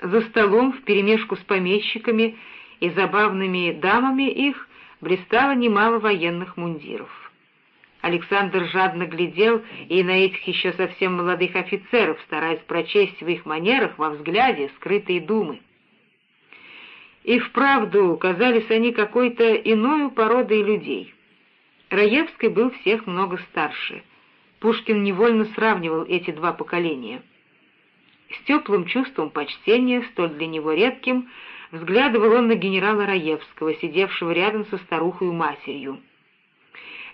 За столом вперемешку с помещиками и забавными дамами их блистало немало военных мундиров. Александр жадно глядел и на этих еще совсем молодых офицеров, стараясь прочесть в их манерах, во взгляде, скрытые думы. И вправду казались они какой-то иною породой людей. Раевский был всех много старше. Пушкин невольно сравнивал эти два поколения. С теплым чувством почтения, столь для него редким, взглядывал он на генерала Раевского, сидевшего рядом со старухой матерью.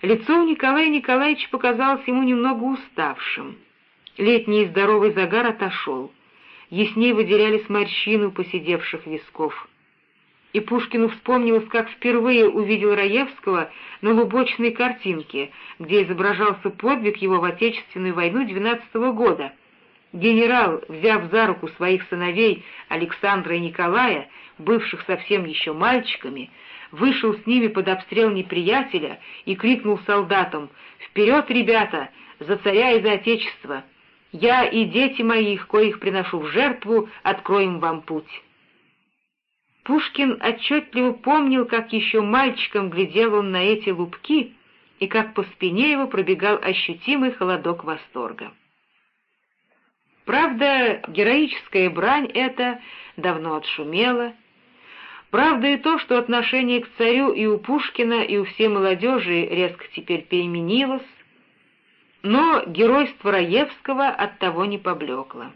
Лицо у Николая Николаевича показалось ему немного уставшим. Летний здоровый загар отошел. Яснее выделялись морщины у посидевших висков. И Пушкину вспомнилось, как впервые увидел Раевского на лубочной картинке, где изображался подвиг его в Отечественную войну 12 -го года. Генерал, взяв за руку своих сыновей Александра и Николая, бывших совсем еще мальчиками, вышел с ними под обстрел неприятеля и крикнул солдатам «Вперед, ребята! За царя и за отечество! Я и дети моих, коих приношу в жертву, откроем вам путь!» Пушкин отчетливо помнил, как еще мальчиком глядел он на эти лупки и как по спине его пробегал ощутимый холодок восторга. Правда, героическая брань эта давно отшумела, Правда и то, что отношение к царю и у Пушкина, и у всей молодежи резко теперь переменилось, но геройство Раевского оттого не поблекло.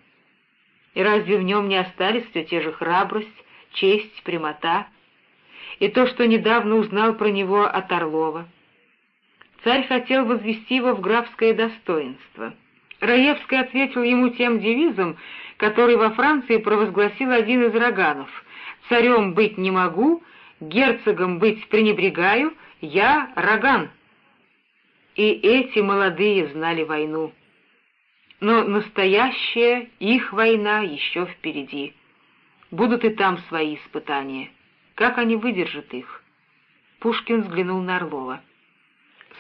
И разве в нем не остались все те же храбрость, честь, прямота, и то, что недавно узнал про него от Орлова? Царь хотел возвести его в графское достоинство. Раевский ответил ему тем девизом, который во Франции провозгласил один из роганов — Царем быть не могу, герцогом быть пренебрегаю, я Роган. И эти молодые знали войну. Но настоящая их война еще впереди. Будут и там свои испытания. Как они выдержат их? Пушкин взглянул на Орлова.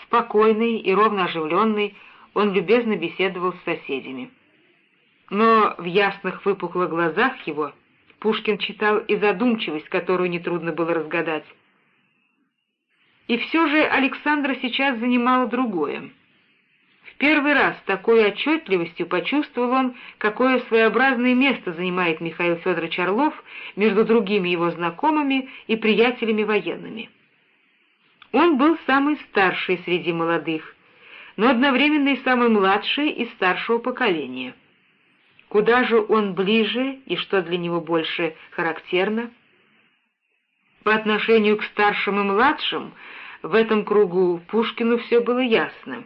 Спокойный и ровно оживленный, он любезно беседовал с соседями. Но в ясных выпуклых глазах его Пушкин читал и задумчивость, которую нетрудно было разгадать. И все же Александра сейчас занимало другое. В первый раз такой отчетливостью почувствовал он, какое своеобразное место занимает Михаил Федорович Орлов между другими его знакомыми и приятелями военными. Он был самый старший среди молодых, но одновременно и самый младший из старшего поколения — Куда же он ближе и что для него больше характерно? По отношению к старшим и младшим в этом кругу Пушкину все было ясно.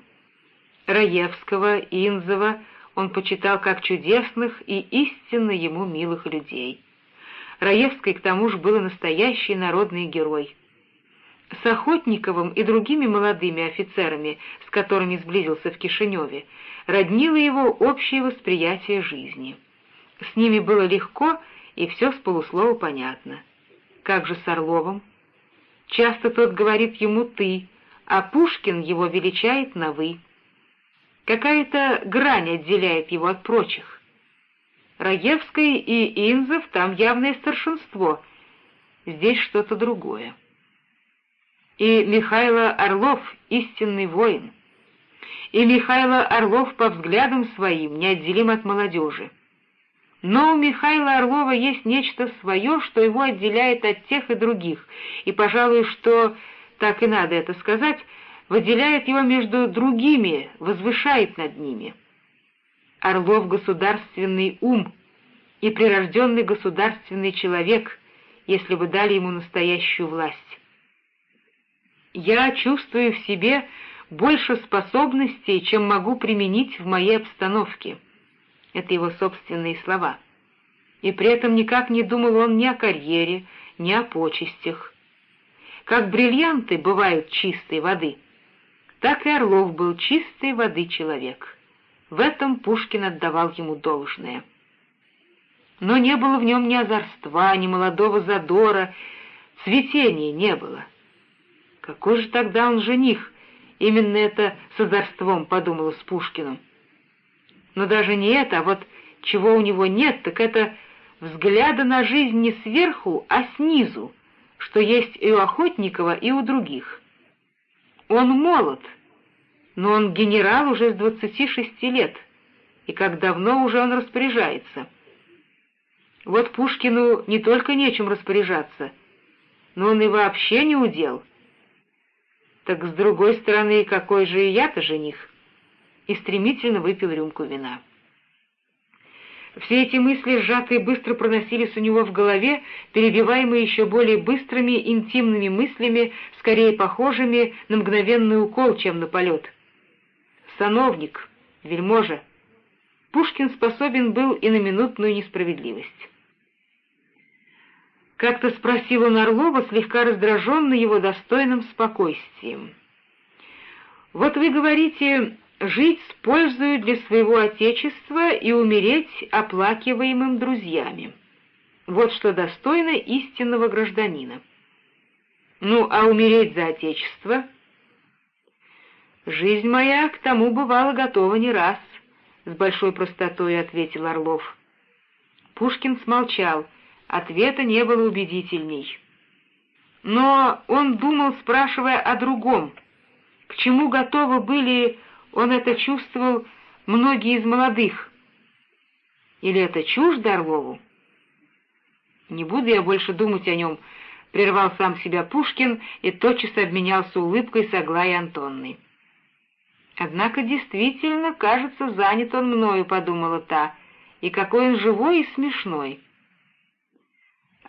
Раевского, Инзова он почитал как чудесных и истинно ему милых людей. Раевский, к тому же, был настоящий народный герой. С Охотниковым и другими молодыми офицерами, с которыми сблизился в Кишиневе, роднило его общее восприятие жизни. С ними было легко, и все с полуслова понятно. Как же с Орловым? Часто тот говорит ему «ты», а Пушкин его величает на «вы». Какая-то грань отделяет его от прочих. Раевский и Инзов там явное старшинство, здесь что-то другое. И Михайло Орлов — истинный воин — и Михайло Орлов по взглядам своим неотделим от молодежи. Но у Михаила Орлова есть нечто свое, что его отделяет от тех и других, и, пожалуй, что, так и надо это сказать, выделяет его между другими, возвышает над ними. Орлов — государственный ум и прирожденный государственный человек, если бы дали ему настоящую власть. Я чувствую в себе больше способностей, чем могу применить в моей обстановке. Это его собственные слова. И при этом никак не думал он ни о карьере, ни о почестях. Как бриллианты бывают чистой воды, так и Орлов был чистой воды человек. В этом Пушкин отдавал ему должное. Но не было в нем ни озорства, ни молодого задора, цветения не было. Какой же тогда он жених, Именно это с озорством подумала с Пушкиным. Но даже не это, а вот чего у него нет, так это взгляда на жизнь не сверху, а снизу, что есть и у Охотникова, и у других. Он молод, но он генерал уже с двадцати шести лет, и как давно уже он распоряжается. Вот Пушкину не только нечем распоряжаться, но он и вообще не удел. Так с другой стороны, какой же я-то жених? И стремительно выпил рюмку вина. Все эти мысли, сжатые, быстро проносились у него в голове, перебиваемые еще более быстрыми, интимными мыслями, скорее похожими на мгновенный укол, чем на полет. Сановник, вельможа, Пушкин способен был и на минутную несправедливость. Как-то спросил он Орлова, слегка раздраженный его достойным спокойствием. «Вот вы говорите, жить с пользою для своего Отечества и умереть оплакиваемым друзьями. Вот что достойно истинного гражданина. Ну, а умереть за Отечество? Жизнь моя к тому бывала готова не раз, — с большой простотой ответил Орлов. Пушкин смолчал — Ответа не было убедительней. Но он думал, спрашивая о другом. К чему готовы были, он это чувствовал, многие из молодых. Или это чуждо Орлову? Не буду я больше думать о нем, — прервал сам себя Пушкин и тотчас обменялся улыбкой с Аглаей Антонной. «Однако действительно, кажется, занят он мною», — подумала та, — «и какой он живой и смешной».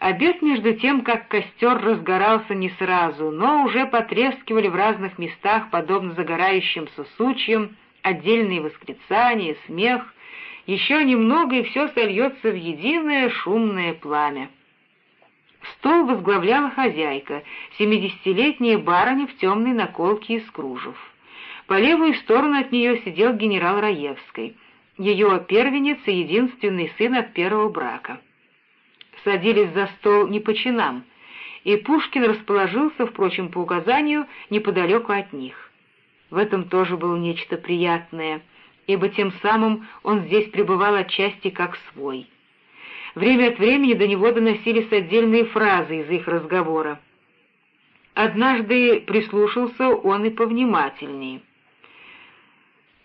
Обед, между тем, как костер разгорался не сразу, но уже потрескивали в разных местах, подобно загорающимся сучьям, отдельные восклицания, смех. Еще немного, и все сольется в единое шумное пламя. Стол возглавляла хозяйка, семидесятилетняя барыня в темной наколке из кружев. По левую сторону от нее сидел генерал Раевский, ее первенец и единственный сын от первого брака садились за стол не по чинам, и Пушкин расположился, впрочем, по указанию, неподалеку от них. В этом тоже было нечто приятное, ибо тем самым он здесь пребывал отчасти как свой. Время от времени до него доносились отдельные фразы из их разговора. Однажды прислушался он и повнимательнее —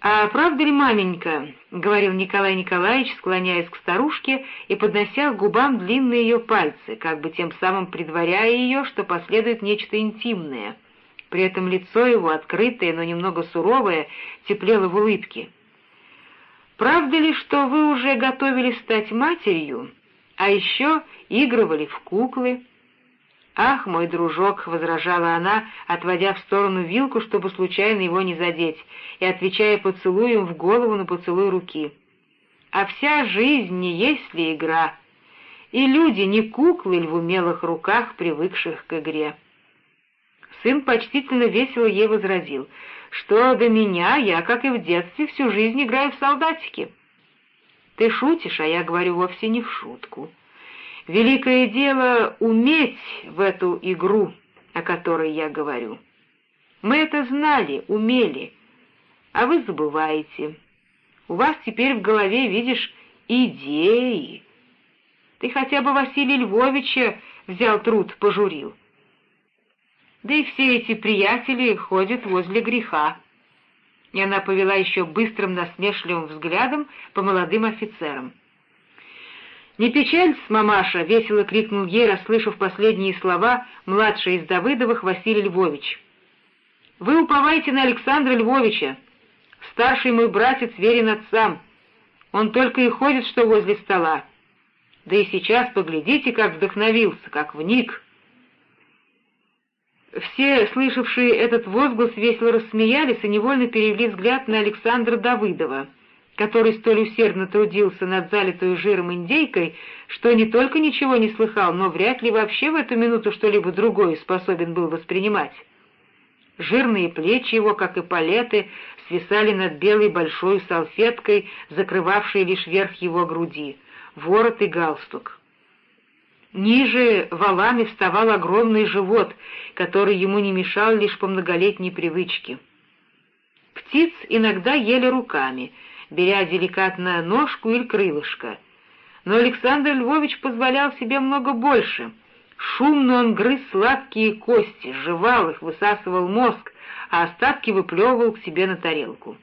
«А правда ли, маменька?» — говорил Николай Николаевич, склоняясь к старушке и поднося к губам длинные ее пальцы, как бы тем самым предваряя ее, что последует нечто интимное. При этом лицо его, открытое, но немного суровое, теплело в улыбке. «Правда ли, что вы уже готовились стать матерью, а еще игрывали в куклы?» «Ах, мой дружок!» — возражала она, отводя в сторону вилку, чтобы случайно его не задеть, и отвечая поцелуем в голову на поцелуй руки. «А вся жизнь не есть ли игра? И люди не куклы в умелых руках, привыкших к игре?» Сын почтительно весело ей возразил, что до меня я, как и в детстве, всю жизнь играю в солдатики. «Ты шутишь, а я говорю вовсе не в шутку». Великое дело — уметь в эту игру, о которой я говорю. Мы это знали, умели, а вы забываете. У вас теперь в голове, видишь, идеи. Ты хотя бы Василия Львовича взял труд, пожурил. Да и все эти приятели ходят возле греха. И она повела еще быстрым насмешливым взглядом по молодым офицерам. «Не печалься, мамаша!» — весело крикнул ей, расслышав последние слова, младший из Давыдовых Василий Львович. «Вы уповайте на Александра Львовича. Старший мой братец верен отцам. Он только и ходит, что возле стола. Да и сейчас поглядите, как вдохновился, как вник». Все, слышавшие этот возглас, весело рассмеялись и невольно перевели взгляд на Александра Давыдова который столь усердно трудился над залитой жиром индейкой, что не только ничего не слыхал, но вряд ли вообще в эту минуту что-либо другое способен был воспринимать. Жирные плечи его, как и палеты, свисали над белой большой салфеткой, закрывавшей лишь верх его груди, ворот и галстук. Ниже валами вставал огромный живот, который ему не мешал лишь по многолетней привычке. Птиц иногда ели руками — беря деликатно ножку или крылышко, но Александр Львович позволял себе много больше. Шумно он грыз сладкие кости, жевал их, высасывал мозг, а остатки выплевывал к себе на тарелку.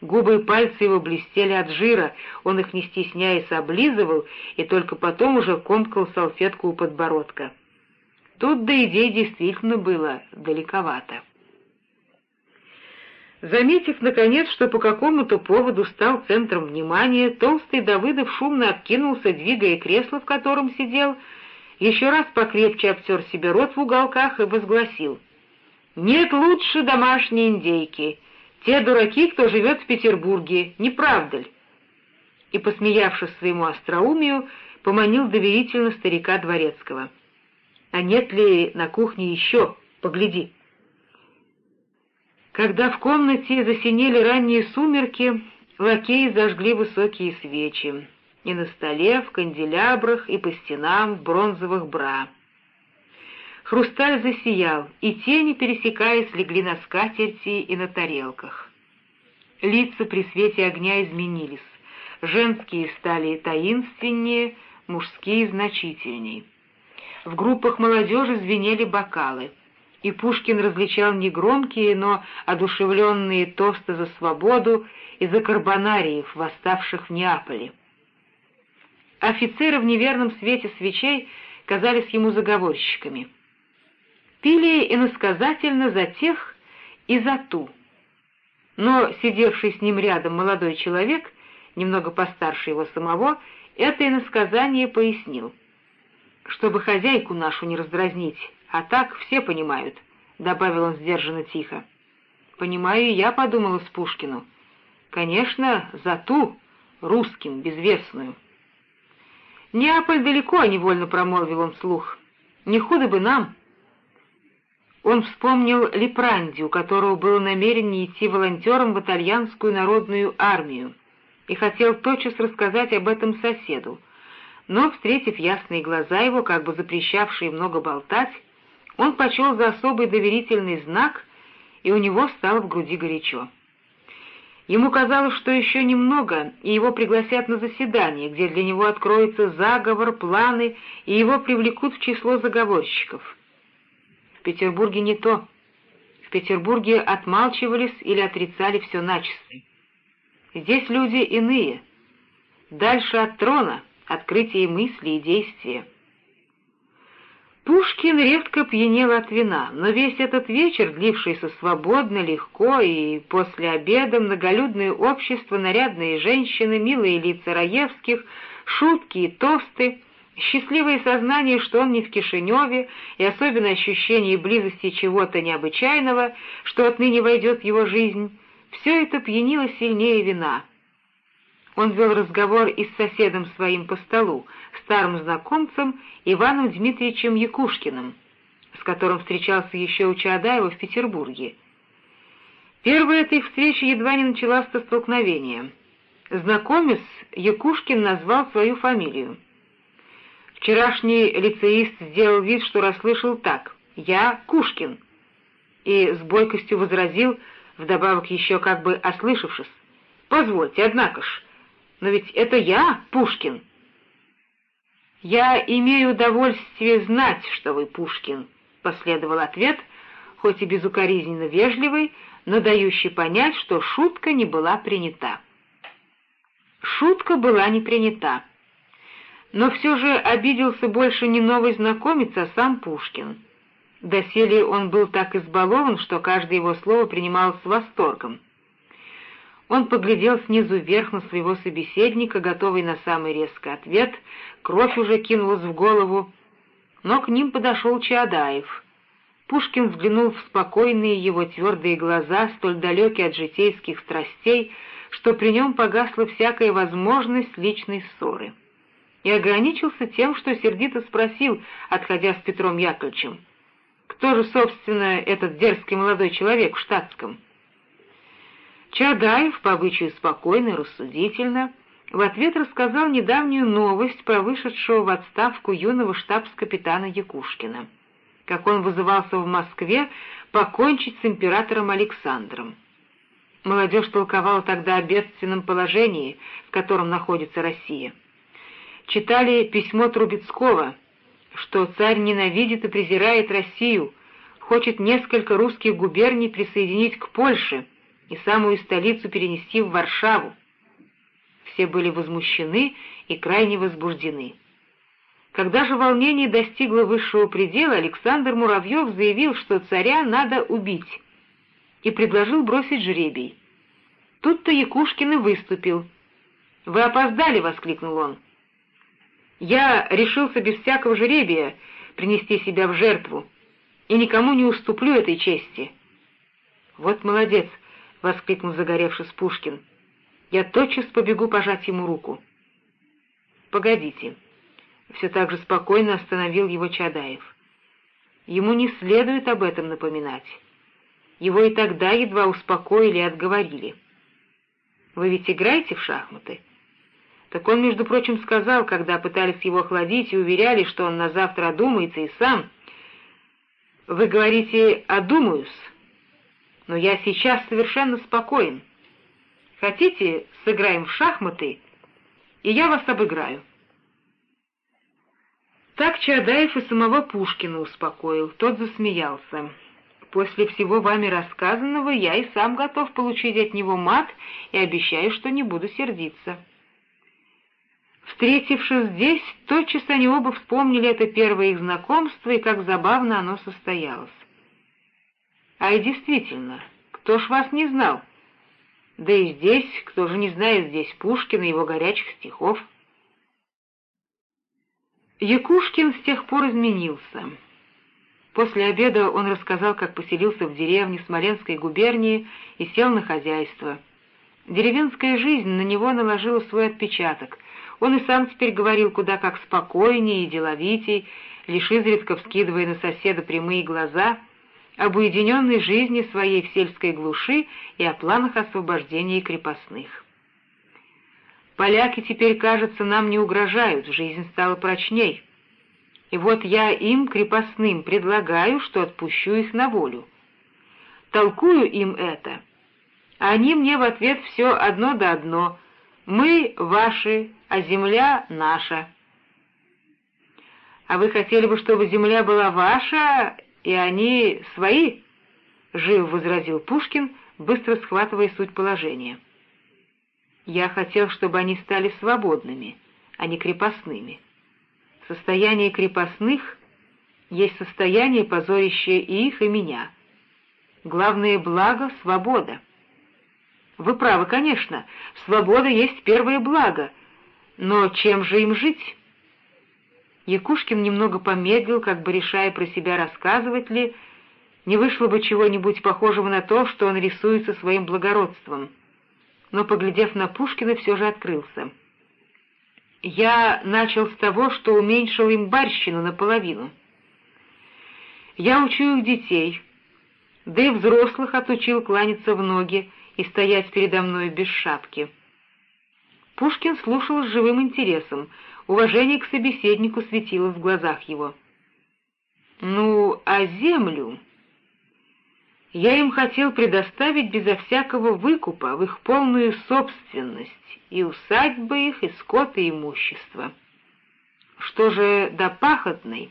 Губы и пальцы его блестели от жира, он их не стесняясь облизывал и только потом уже комкал салфетку у подбородка. Тут до идей действительно было далековато. Заметив, наконец, что по какому-то поводу стал центром внимания, толстый Давыдов шумно откинулся, двигая кресло, в котором сидел, еще раз покрепче обтер себе рот в уголках и возгласил. «Нет лучше домашней индейки. Те дураки, кто живет в Петербурге, не правда ли?» И, посмеявшись своему остроумию, поманил доверительно старика Дворецкого. «А нет ли на кухне еще? Погляди». Когда в комнате засинели ранние сумерки, лакеи зажгли высокие свечи. И на столе, в канделябрах, и по стенам, в бронзовых бра. Хрусталь засиял, и тени, пересекаясь, легли на скатерти и на тарелках. Лица при свете огня изменились. Женские стали таинственнее, мужские — значительней. В группах молодежи звенели бокалы — и Пушкин различал негромкие, но одушевленные тосты за свободу и за карбонариев, восставших в Неаполе. Офицеры в неверном свете свечей казались ему заговорщиками. Пили иносказательно за тех и за ту. Но сидевший с ним рядом молодой человек, немного постарше его самого, это иносказание пояснил. Чтобы хозяйку нашу не раздразнить, а так все понимают», — добавил он сдержанно тихо. «Понимаю я», — подумала с Пушкину. «Конечно, за ту, русским, безвестную». «Неаполь далеко», — невольно промолвил он вслух. «Не худо бы нам». Он вспомнил Лепранди, у которого было намерение идти волонтером в итальянскую народную армию, и хотел тотчас рассказать об этом соседу. Но, встретив ясные глаза его, как бы запрещавшие много болтать, он почел за особый доверительный знак, и у него стало в груди горячо. Ему казалось, что еще немного, и его пригласят на заседание, где для него откроется заговор, планы, и его привлекут в число заговорщиков. В Петербурге не то. В Петербурге отмалчивались или отрицали все начисто. Здесь люди иные. Дальше от трона, открытие мысли и действия. Пушкин редко пьянел от вина, но весь этот вечер, длившийся свободно, легко, и после обеда многолюдное общество, нарядные женщины, милые лица Раевских, шутки и тосты, счастливое сознание, что он не в Кишиневе, и особенно ощущение близости чего-то необычайного, что отныне войдет в его жизнь, все это пьянило сильнее вина. Он вел разговор и с соседом своим по столу, старым знакомцем Иваном Дмитриевичем Якушкиным, с которым встречался еще у Чаадаева в Петербурге. Первая эта их встреча едва не началась со столкновения. Знакомец Якушкин назвал свою фамилию. Вчерашний лицеист сделал вид, что расслышал так «Я Кушкин», и с бойкостью возразил, вдобавок еще как бы ослышавшись, «Позвольте, однако ж, но ведь это я, Пушкин». «Я имею удовольствие знать, что вы Пушкин», — последовал ответ, хоть и безукоризненно вежливый, но дающий понять, что шутка не была принята. Шутка была не принята. Но все же обиделся больше не новый знакомец, а сам Пушкин. Доселе он был так избалован, что каждое его слово принималось с восторгом. Он поглядел снизу вверх на своего собеседника, готовый на самый резкий ответ, кровь уже кинулась в голову, но к ним подошел Чаадаев. Пушкин взглянул в спокойные его твердые глаза, столь далекие от житейских страстей, что при нем погасла всякая возможность личной ссоры. И ограничился тем, что сердито спросил, отходя с Петром Яковлевичем, «Кто же, собственно, этот дерзкий молодой человек в штатском?» Чадаев, по обычаю спокойно рассудительно, в ответ рассказал недавнюю новость про вышедшего в отставку юного штабс-капитана Якушкина, как он вызывался в Москве покончить с императором Александром. Молодежь толковала тогда о бедственном положении, в котором находится Россия. читали письмо Трубецкого, что царь ненавидит и презирает Россию, хочет несколько русских губерний присоединить к Польше и самую столицу перенести в Варшаву. Все были возмущены и крайне возбуждены. Когда же волнение достигло высшего предела, Александр Муравьев заявил, что царя надо убить, и предложил бросить жребий. Тут-то Якушкин и выступил. «Вы опоздали!» — воскликнул он. «Я решился без всякого жребия принести себя в жертву, и никому не уступлю этой чести». «Вот молодец!» — воскликнул загоревшись Пушкин. «Я тотчас побегу пожать ему руку». «Погодите!» — все так же спокойно остановил его Чадаев. «Ему не следует об этом напоминать. Его и тогда едва успокоили и отговорили». Вы ведь играете в шахматы?» Так он, между прочим, сказал, когда пытались его охладить и уверяли, что он на завтра одумается и сам. «Вы говорите «одумаюсь», но я сейчас совершенно спокоен. Хотите, сыграем в шахматы, и я вас обыграю?» Так Чадаев и самого Пушкина успокоил, тот засмеялся. После всего вами рассказанного я и сам готов получить от него мат и обещаю, что не буду сердиться». Встретившись здесь, тотчас они оба вспомнили это первое их знакомство и как забавно оно состоялось. А и действительно, кто ж вас не знал? Да и здесь, кто же не знает здесь Пушкина и его горячих стихов? Якушкин с тех пор изменился. После обеда он рассказал, как поселился в деревне Смоленской губернии и сел на хозяйство. Деревенская жизнь на него наложила свой отпечаток. Он и сам теперь говорил куда как спокойнее и деловитей, лишь изредка вскидывая на соседа прямые глаза, об уединенной жизни своей в сельской глуши и о планах освобождения крепостных. «Поляки теперь, кажется, нам не угрожают, жизнь стала прочней». И вот я им, крепостным, предлагаю, что отпущу их на волю. Толкую им это. А они мне в ответ все одно да одно. Мы ваши, а земля наша. А вы хотели бы, чтобы земля была ваша, и они свои? Жив возразил Пушкин, быстро схватывая суть положения. Я хотел, чтобы они стали свободными, а не крепостными. Состояние крепостных есть состояние, позорящее и их, и меня. Главное благо — свобода. Вы правы, конечно, свобода есть первое благо, но чем же им жить? Якушкин немного помедлил, как бы решая про себя, рассказывать ли, не вышло бы чего-нибудь похожего на то, что он рисуется своим благородством. Но, поглядев на Пушкина, все же открылся — я начал с того, что уменьшил им барщину наполовину. Я учу их детей, да и взрослых отучил кланяться в ноги и стоять передо мной без шапки. Пушкин слушал с живым интересом, уважение к собеседнику светило в глазах его. «Ну, а землю...» Я им хотел предоставить безо всякого выкупа в их полную собственность, и усадьбы их, и скот, и имущество. Что же до пахотной?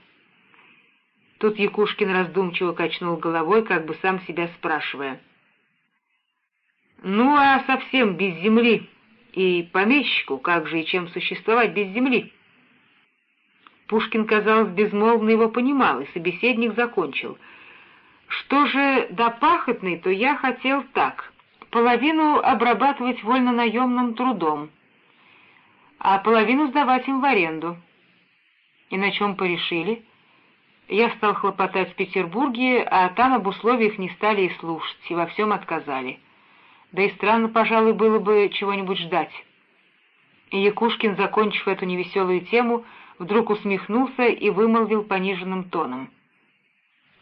Тут Якушкин раздумчиво качнул головой, как бы сам себя спрашивая. Ну, а совсем без земли и помещику, как же и чем существовать без земли? Пушкин, казалось, безмолвно его понимал, и собеседник закончил — что же до пахотной, то я хотел так. Половину обрабатывать вольно-наемным трудом, а половину сдавать им в аренду. И на чем порешили? Я стал хлопотать в Петербурге, а там об условиях не стали и слушать, и во всем отказали. Да и странно, пожалуй, было бы чего-нибудь ждать. И Якушкин, закончив эту невеселую тему, вдруг усмехнулся и вымолвил пониженным тоном —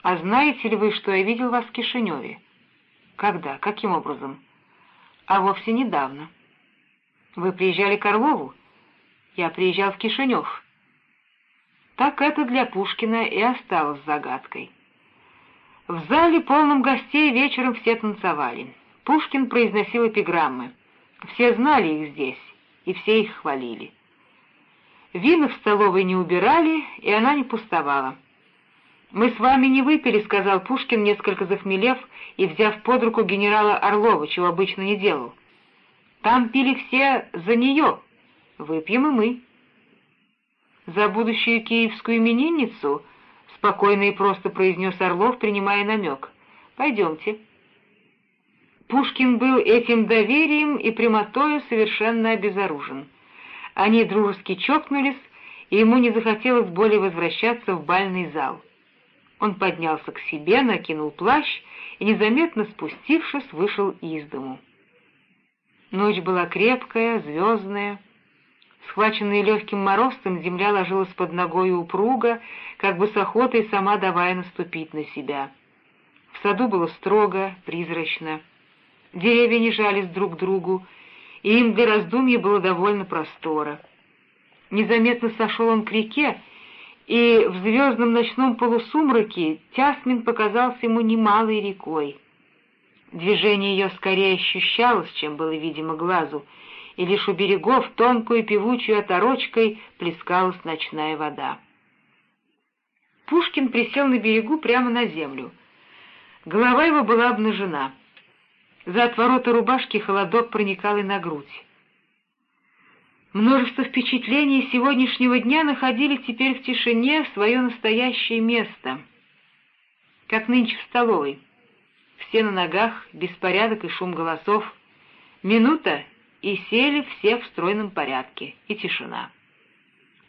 «А знаете ли вы, что я видел вас в Кишиневе?» «Когда? Каким образом?» «А вовсе недавно». «Вы приезжали к Орлову?» «Я приезжал в Кишинев». Так это для Пушкина и осталось загадкой. В зале, полном гостей, вечером все танцевали. Пушкин произносил эпиграммы. Все знали их здесь, и все их хвалили. Вина в столовой не убирали, и она не пустовала. «Мы с вами не выпили», — сказал Пушкин, несколько захмелев и взяв под руку генерала Орлова, чего обычно не делал. «Там пили все за нее. Выпьем и мы». «За будущую киевскую именинницу?» — спокойно и просто произнес Орлов, принимая намек. «Пойдемте». Пушкин был этим доверием и прямотою совершенно обезоружен. Они дружески чокнулись, и ему не захотелось более возвращаться в бальный зал. Он поднялся к себе, накинул плащ и, незаметно спустившись, вышел из дому. Ночь была крепкая, звездная. Схваченная легким морозцем, земля ложилась под ногой упруга, как бы с охотой сама давая наступить на себя. В саду было строго, призрачно. Деревья не жались друг к другу, и им для раздумья было довольно простора. Незаметно сошел он к реке, и в звездном ночном полусумраке Тясмин показался ему немалой рекой. Движение ее скорее ощущалось, чем было видимо глазу, и лишь у берегов тонкую певучую оторочкой плескалась ночная вода. Пушкин присел на берегу прямо на землю. Голова его была обнажена. За отворота рубашки холодок проникал и на грудь. Множество впечатлений сегодняшнего дня находили теперь в тишине свое настоящее место, как нынче в столовой. Все на ногах, беспорядок и шум голосов. Минута, и сели все в стройном порядке, и тишина.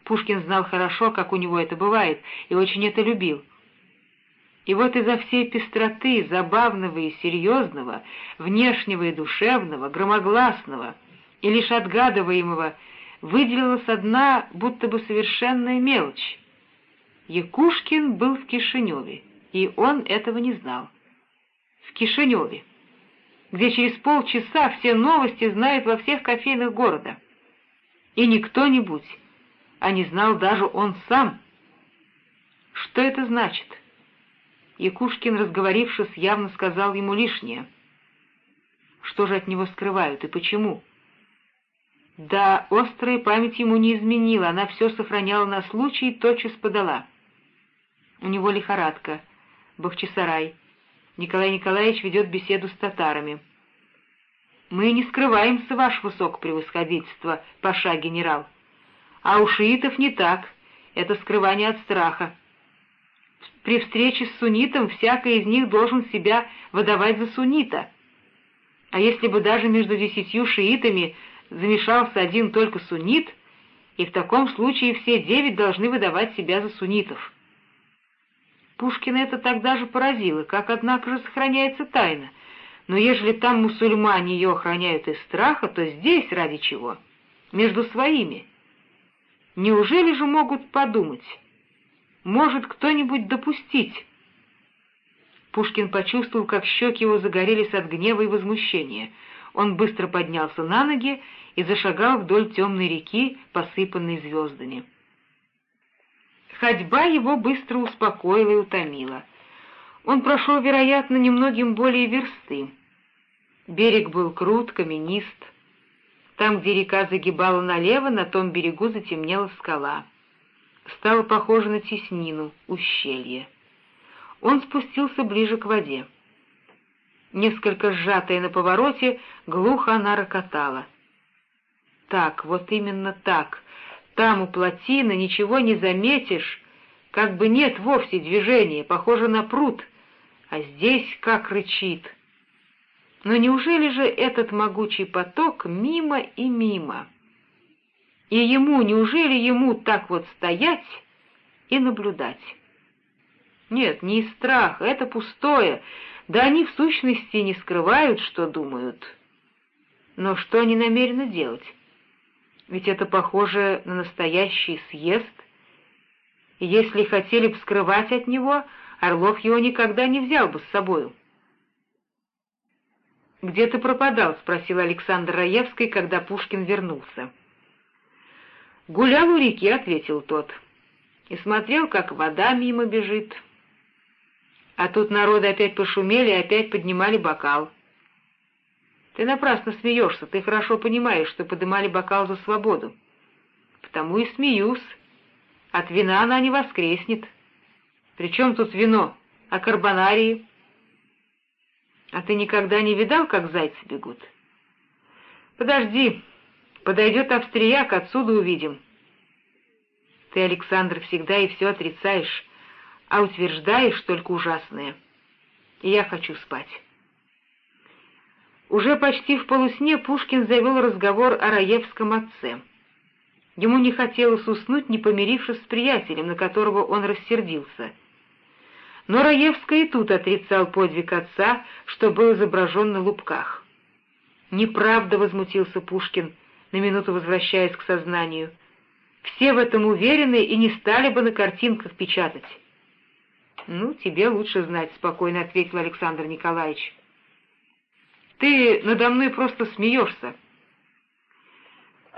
Пушкин знал хорошо, как у него это бывает, и очень это любил. И вот из-за всей пестроты забавного и серьезного, внешнего и душевного, громогласного и лишь отгадываемого выделилась одна будто бы совершенная мелочь. Якушкин был в Кишиневе, и он этого не знал. В Кишиневе, где через полчаса все новости знают во всех кофейных города. И не кто-нибудь, а не знал даже он сам. Что это значит? Якушкин, разговорившись, явно сказал ему лишнее. Что же от него скрывают и почему? Да, острая память ему не изменила, она все сохраняла на случай и тотчас подала. У него лихорадка, Бахчисарай. Николай Николаевич ведет беседу с татарами. «Мы не скрываемся, ваше высокопревосходительство, паша генерал. А у шиитов не так, это скрывание от страха при встрече с суннитом всякий из них должен себя выдавать за суннита. А если бы даже между десятью шиитами замешался один только суннит, и в таком случае все девять должны выдавать себя за суннитов. Пушкина это тогда же поразило, как, однако же, сохраняется тайна. Но ежели там мусульмане ее охраняют из страха, то здесь ради чего? Между своими. Неужели же могут подумать, может кто-нибудь допустить?» Пушкин почувствовал, как щеки его загорелись от гнева и возмущения. Он быстро поднялся на ноги и зашагал вдоль темной реки, посыпанной звездами. Ходьба его быстро успокоила и утомила. Он прошел, вероятно, немногим более версты. Берег был крут, каменист. Там, где река загибала налево, на том берегу затемнела скала стало похоже на теснину, ущелье. Он спустился ближе к воде. Несколько сжатая на повороте, глухо она рокотала. Так, вот именно так. Там у плотины ничего не заметишь, как бы нет вовсе движения, похоже на пруд, а здесь как рычит. Но неужели же этот могучий поток мимо и мимо? И ему, неужели ему так вот стоять и наблюдать? Нет, не из страха, это пустое, да они в сущности не скрывают, что думают. Но что они намерены делать? Ведь это похоже на настоящий съезд. И если хотели бы скрывать от него, Орлов его никогда не взял бы с собою. «Где ты пропадал?» — спросил Александр Раевский, когда Пушкин вернулся. «Гулял у реки», — ответил тот, — «и смотрел, как вода мимо бежит». А тут народы опять пошумели и опять поднимали бокал. Ты напрасно смеешься, ты хорошо понимаешь, что поднимали бокал за свободу. В тому и смеюсь. От вина она не воскреснет. Причем тут вино? А карбонарии? А ты никогда не видал, как зайцы бегут? Подожди, подойдет австрияк, отсюда увидим. Ты, Александр, всегда и все отрицаешь, а утверждаешь только ужасное. Я хочу спать. Уже почти в полусне Пушкин завел разговор о Раевском отце. Ему не хотелось уснуть, не помирившись с приятелем, на которого он рассердился. Но Раевский и тут отрицал подвиг отца, что был изображен на лубках. «Неправда», — возмутился Пушкин, на минуту возвращаясь к сознанию. «Все в этом уверены и не стали бы на картинках печатать». «Ну, тебе лучше знать», — спокойно ответил Александр Николаевич. «Ты надо мной просто смеешься».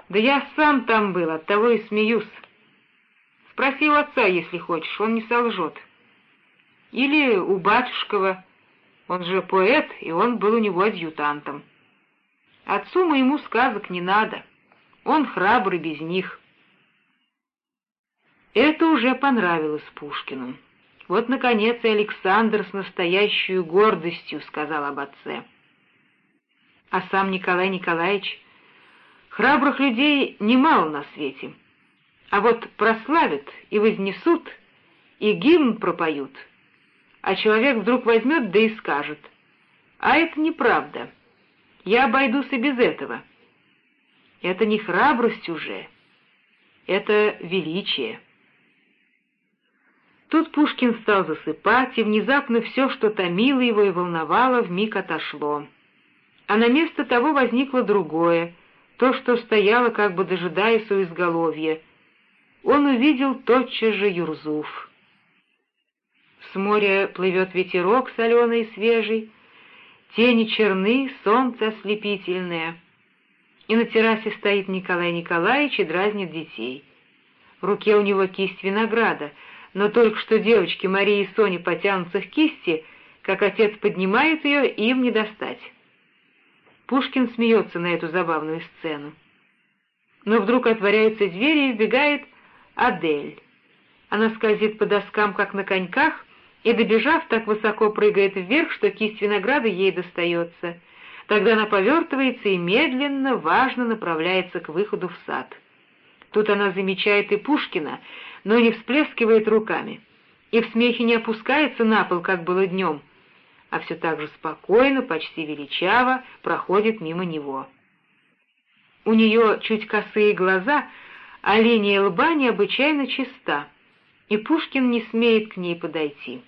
«Да я сам там был, оттого и смеюсь. Спроси у отца, если хочешь, он не солжет. Или у батюшкова, он же поэт, и он был у него адъютантом». Отцу моему сказок не надо, он храбрый без них. Это уже понравилось Пушкину. Вот, наконец, и Александр с настоящей гордостью сказал об отце. А сам Николай Николаевич, храбрых людей немало на свете, а вот прославят и вознесут, и гимн пропоют, а человек вдруг возьмет да и скажет, а это неправда. Я обойдусь и без этого. Это не храбрость уже, это величие. Тут Пушкин стал засыпать, и внезапно все, что томило его и волновало, вмиг отошло. А на место того возникло другое, то, что стояло, как бы дожидаясь у изголовья. Он увидел тотчас же Юрзуф. С моря плывет ветерок соленый и свежий, Тени черны, солнце ослепительное. И на террасе стоит Николай Николаевич и дразнит детей. В руке у него кисть винограда, но только что девочки Мария и Соня потянутся к кисти, как отец поднимает ее, им не достать. Пушкин смеется на эту забавную сцену. Но вдруг отворяются двери и избегает Адель. Она скользит по доскам, как на коньках, и, добежав, так высоко прыгает вверх, что кисть винограда ей достается. Тогда она повертывается и медленно, важно направляется к выходу в сад. Тут она замечает и Пушкина, но не всплескивает руками, и в смехе не опускается на пол, как было днем, а все так же спокойно, почти величаво проходит мимо него. У нее чуть косые глаза, а линия лба необычайно чиста, и Пушкин не смеет к ней подойти.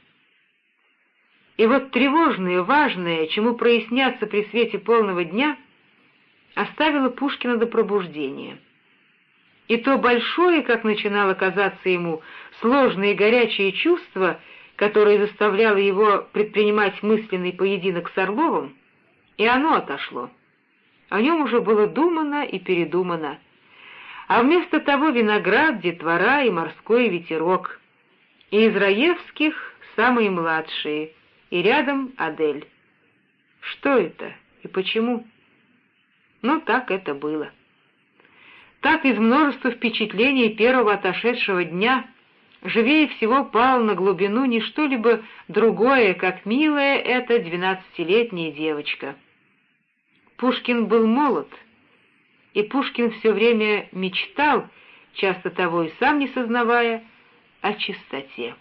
И вот тревожное, важное, чему проясняться при свете полного дня, оставило Пушкина до пробуждения. И то большое, как начинало казаться ему, сложное и горячее чувство, которое заставляло его предпринимать мысленный поединок с Орловым, и оно отошло. О нем уже было думано и передумано. А вместо того виноград, детвора и морской ветерок. И из Раевских самые младшие — и рядом Адель. Что это и почему? Ну, так это было. Так из множества впечатлений первого отошедшего дня живее всего пал на глубину не что-либо другое, как милая эта двенадцатилетняя девочка. Пушкин был молод, и Пушкин все время мечтал, часто того и сам не сознавая, о чистоте.